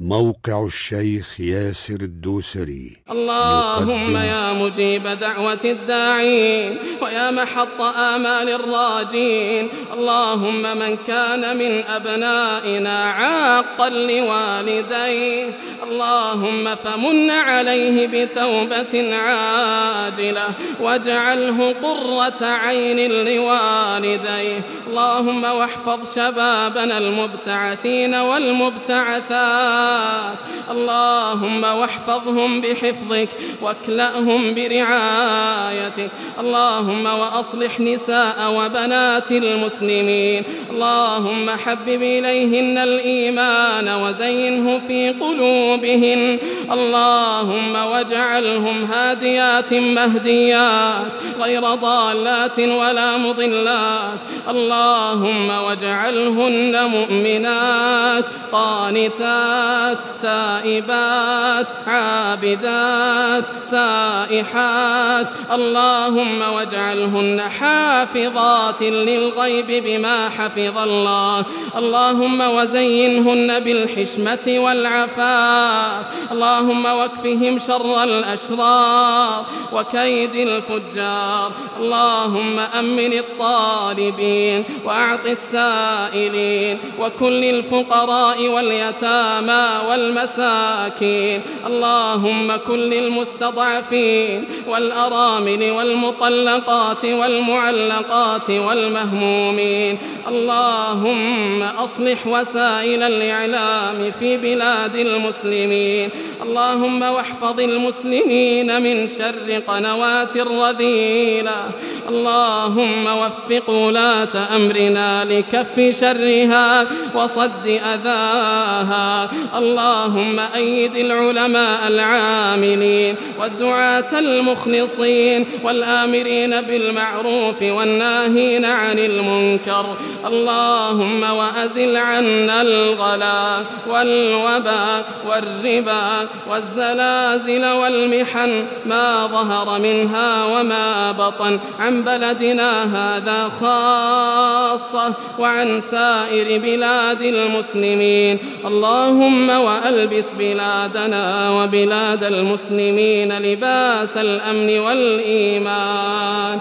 موقع الشيخ ياسر الدوسري. اللهم يا مجيب دعوة الداعين ويا محط آمال الراجين. اللهم من كان من أبنائنا عاقا لوالديه. اللهم فمن عليه بتوبة عاجلة واجعله قرة عين لوالديه. اللهم واحفظ شبابنا المبتعثين والمبتعثات. اللهم واحفظهم بحفظك واكلأهم برعايتك. اللهم وأصلح نساء وبنات المسلمين. اللهم حبب إليهن الإيمان وزينه في قلوبهن اللهم واجعلهم هاديات مهديات غير ضالات ولا مضلات. اللهم واجعلهن مؤمنات قانتات تائبات عابدات سائحات. اللهم واجعلهن حافظات للغيب بما حفظ الله. اللهم وزينهن بالحشمة والعفاف. اللهم واكفهم شر الأشرار وكيد الفجار. اللهم أمن الطالبين وأعط السائلين وكل الفقراء واليتامى والمساكين. اللهم كن للمستضعفين والأرامل والمطلقات والمعلقات والمهمومين. اللهم أصلح وسائل الإعلام في بلاد المسلمين. اللهم واحفظ المسلمين من شر قنوات الرذيلة. اللهم وفق ولاة أمرنا لكف شرها وصد أذاها. اللهم أيد العلماء العاملين والدعاة المخلصين والآمرين بالمعروف والناهين عن المنكر. اللهم وأزل عنا الغلا والوبا والربا والزلازل والمحن. ما ظهر منها وما بطن. بلدنا هذا خاصة وعن سائر بلاد المسلمين. اللهم وألبس بلادنا وبلاد المسلمين لباس الأمن والإيمان.